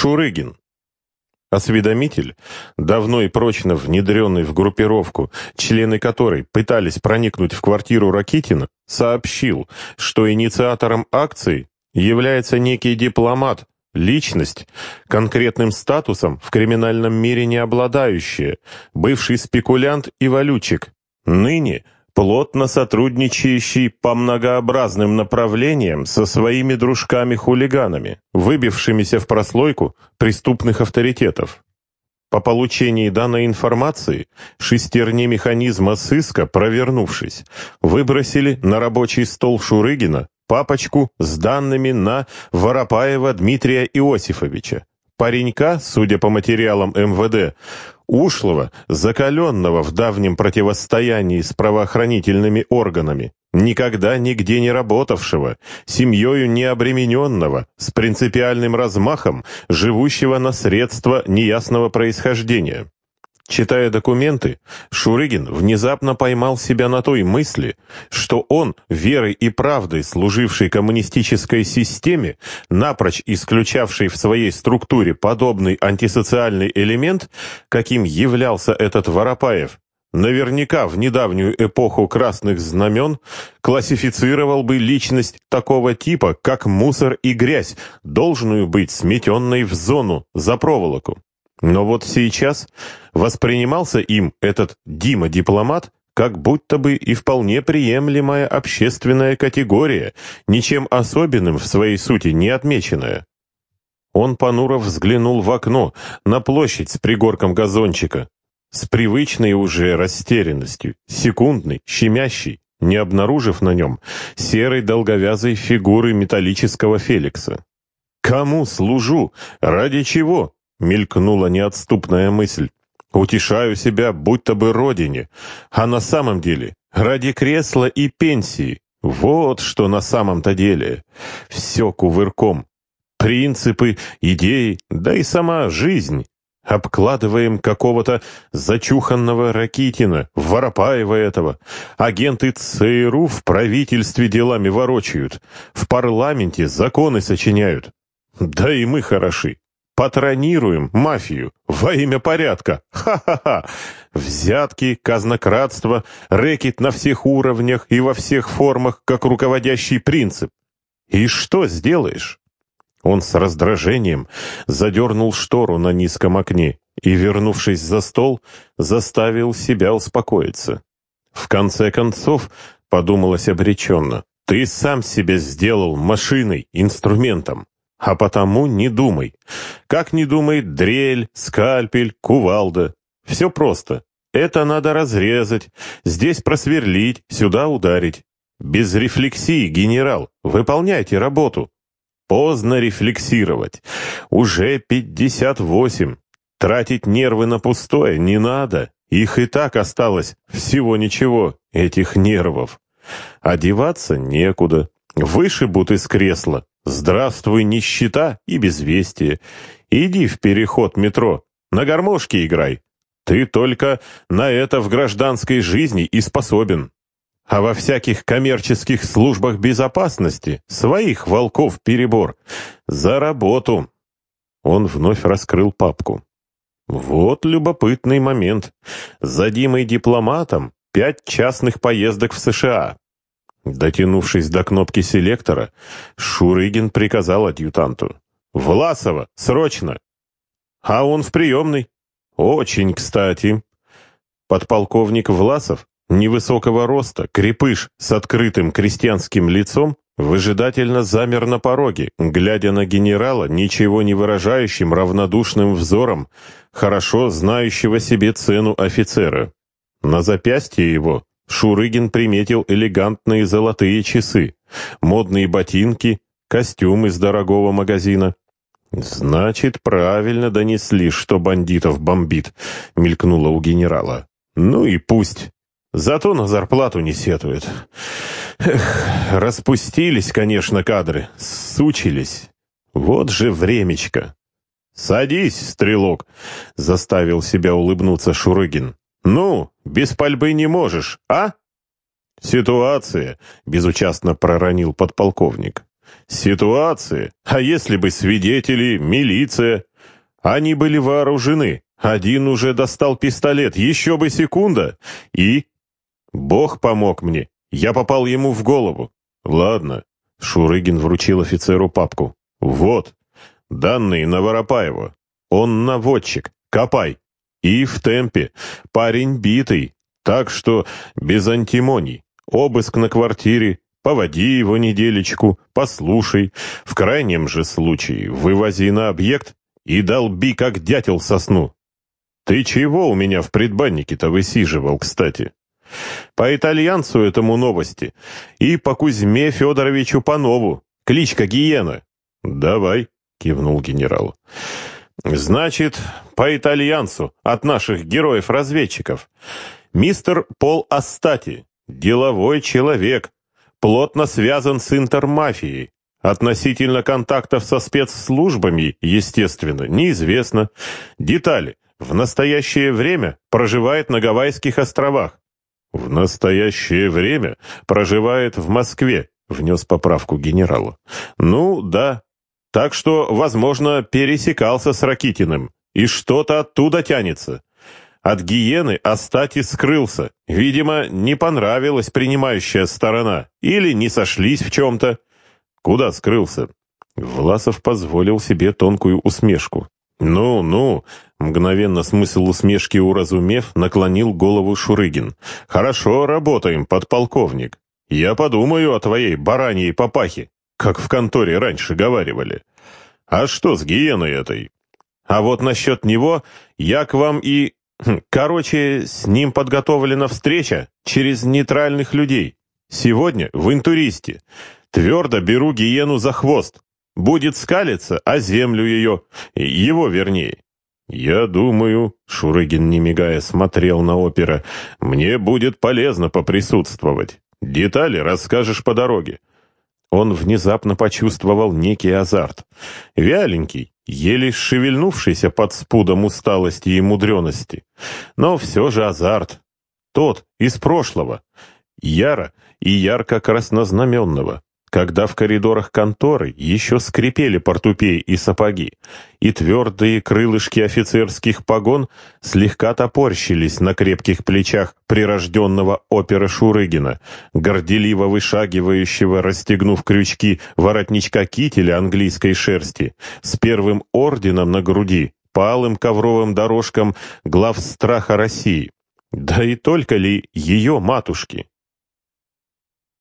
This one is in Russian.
Шурыгин. Осведомитель, давно и прочно внедренный в группировку, члены которой пытались проникнуть в квартиру Ракитина, сообщил, что инициатором акции является некий дипломат, личность, конкретным статусом в криминальном мире не обладающая, бывший спекулянт и валютчик, ныне – плотно сотрудничающий по многообразным направлениям со своими дружками-хулиганами, выбившимися в прослойку преступных авторитетов. По получении данной информации шестерни механизма сыска, провернувшись, выбросили на рабочий стол Шурыгина папочку с данными на Воропаева Дмитрия Иосифовича, паренька, судя по материалам МВД, ушлого, закаленного в давнем противостоянии с правоохранительными органами, никогда нигде не работавшего, семьёю не обремененного, с принципиальным размахом, живущего на средства неясного происхождения. Читая документы, Шурыгин внезапно поймал себя на той мысли, что он, верой и правдой служивший коммунистической системе, напрочь исключавший в своей структуре подобный антисоциальный элемент, каким являлся этот Воропаев, наверняка в недавнюю эпоху красных знамен классифицировал бы личность такого типа, как мусор и грязь, должную быть сметенной в зону, за проволоку. Но вот сейчас воспринимался им этот Дима-дипломат как будто бы и вполне приемлемая общественная категория, ничем особенным в своей сути не отмеченная. Он понуро взглянул в окно, на площадь с пригорком газончика, с привычной уже растерянностью, секундной, щемящей, не обнаружив на нем серой долговязой фигуры металлического Феликса. «Кому служу? Ради чего?» Мелькнула неотступная мысль. Утешаю себя, будто бы родине. А на самом деле, ради кресла и пенсии. Вот что на самом-то деле. Все кувырком. Принципы, идеи, да и сама жизнь. Обкладываем какого-то зачуханного Ракитина, Воропаева этого. Агенты ЦРУ в правительстве делами ворочают. В парламенте законы сочиняют. Да и мы хороши. Патронируем мафию во имя порядка. Ха-ха-ха! Взятки, казнократство, рэкет на всех уровнях и во всех формах, как руководящий принцип. И что сделаешь? Он с раздражением задернул штору на низком окне и, вернувшись за стол, заставил себя успокоиться. В конце концов, подумалось обреченно, ты сам себя сделал машиной, инструментом. А потому не думай. Как не думает дрель, скальпель, кувалда. Все просто. Это надо разрезать, здесь просверлить, сюда ударить. Без рефлексии, генерал, выполняйте работу. Поздно рефлексировать. Уже 58. Тратить нервы на пустое не надо. Их и так осталось всего ничего, этих нервов. Одеваться некуда. Вышибут из кресла. Здравствуй, нищета и безвестие. Иди в переход метро, на гармошке играй. Ты только на это в гражданской жизни и способен. А во всяких коммерческих службах безопасности своих волков перебор. За работу. Он вновь раскрыл папку. Вот любопытный момент. За Димой дипломатом пять частных поездок в США. Дотянувшись до кнопки селектора, Шурыгин приказал адъютанту. «Власова! Срочно!» «А он в приемной!» «Очень кстати!» Подполковник Власов, невысокого роста, крепыш с открытым крестьянским лицом, выжидательно замер на пороге, глядя на генерала ничего не выражающим равнодушным взором, хорошо знающего себе цену офицера. На запястье его Шурыгин приметил элегантные золотые часы, модные ботинки, костюм из дорогого магазина. «Значит, правильно донесли, что бандитов бомбит», — мелькнуло у генерала. «Ну и пусть. Зато на зарплату не сетуют. Эх, распустились, конечно, кадры, сучились. Вот же времечко». «Садись, стрелок», — заставил себя улыбнуться Шурыгин. «Ну, без пальбы не можешь, а?» «Ситуация», — безучастно проронил подполковник. «Ситуация? А если бы свидетели, милиция? Они были вооружены. Один уже достал пистолет, еще бы секунда. И... Бог помог мне. Я попал ему в голову. Ладно. Шурыгин вручил офицеру папку. Вот. Данные на Воропаева. Он наводчик. Копай. И в темпе. Парень битый. Так что без антимоний. Обыск на квартире. Поводи его неделечку, послушай. В крайнем же случае вывози на объект и долби, как дятел сосну. Ты чего у меня в предбаннике-то высиживал, кстати? По итальянцу этому новости. И по Кузьме Федоровичу Панову. Кличка Гиена. Давай, кивнул генерал. Значит, по итальянцу от наших героев-разведчиков. Мистер Пол Астати, деловой человек, плотно связан с интермафией. Относительно контактов со спецслужбами, естественно, неизвестно. Детали. В настоящее время проживает на Гавайских островах. В настоящее время проживает в Москве, внес поправку генералу. Ну, да. Так что, возможно, пересекался с Ракитиным. И что-то оттуда тянется. От гиены Астати скрылся. Видимо, не понравилась принимающая сторона. Или не сошлись в чем-то. Куда скрылся? Власов позволил себе тонкую усмешку. «Ну, ну», — мгновенно смысл усмешки уразумев, наклонил голову Шурыгин. «Хорошо работаем, подполковник. Я подумаю о твоей бараньей папахе, как в конторе раньше говаривали. А что с гиеной этой? А вот насчет него я к вам и... Хм, короче, с ним подготовлена встреча через нейтральных людей. Сегодня в интуристе. Твердо беру гиену за хвост. Будет скалиться, а землю ее, его вернее. «Я думаю», — Шурыгин, не мигая, смотрел на опера, «мне будет полезно поприсутствовать. Детали расскажешь по дороге». Он внезапно почувствовал некий азарт. Вяленький, еле шевельнувшийся под спудом усталости и мудрености. Но все же азарт. Тот, из прошлого. Яро и ярко-краснознаменного когда в коридорах конторы еще скрипели портупеи и сапоги, и твердые крылышки офицерских погон слегка топорщились на крепких плечах прирожденного опера Шурыгина, горделиво вышагивающего, расстегнув крючки воротничка кителя английской шерсти, с первым орденом на груди, палым ковровым дорожкам глав страха России. Да и только ли ее матушки?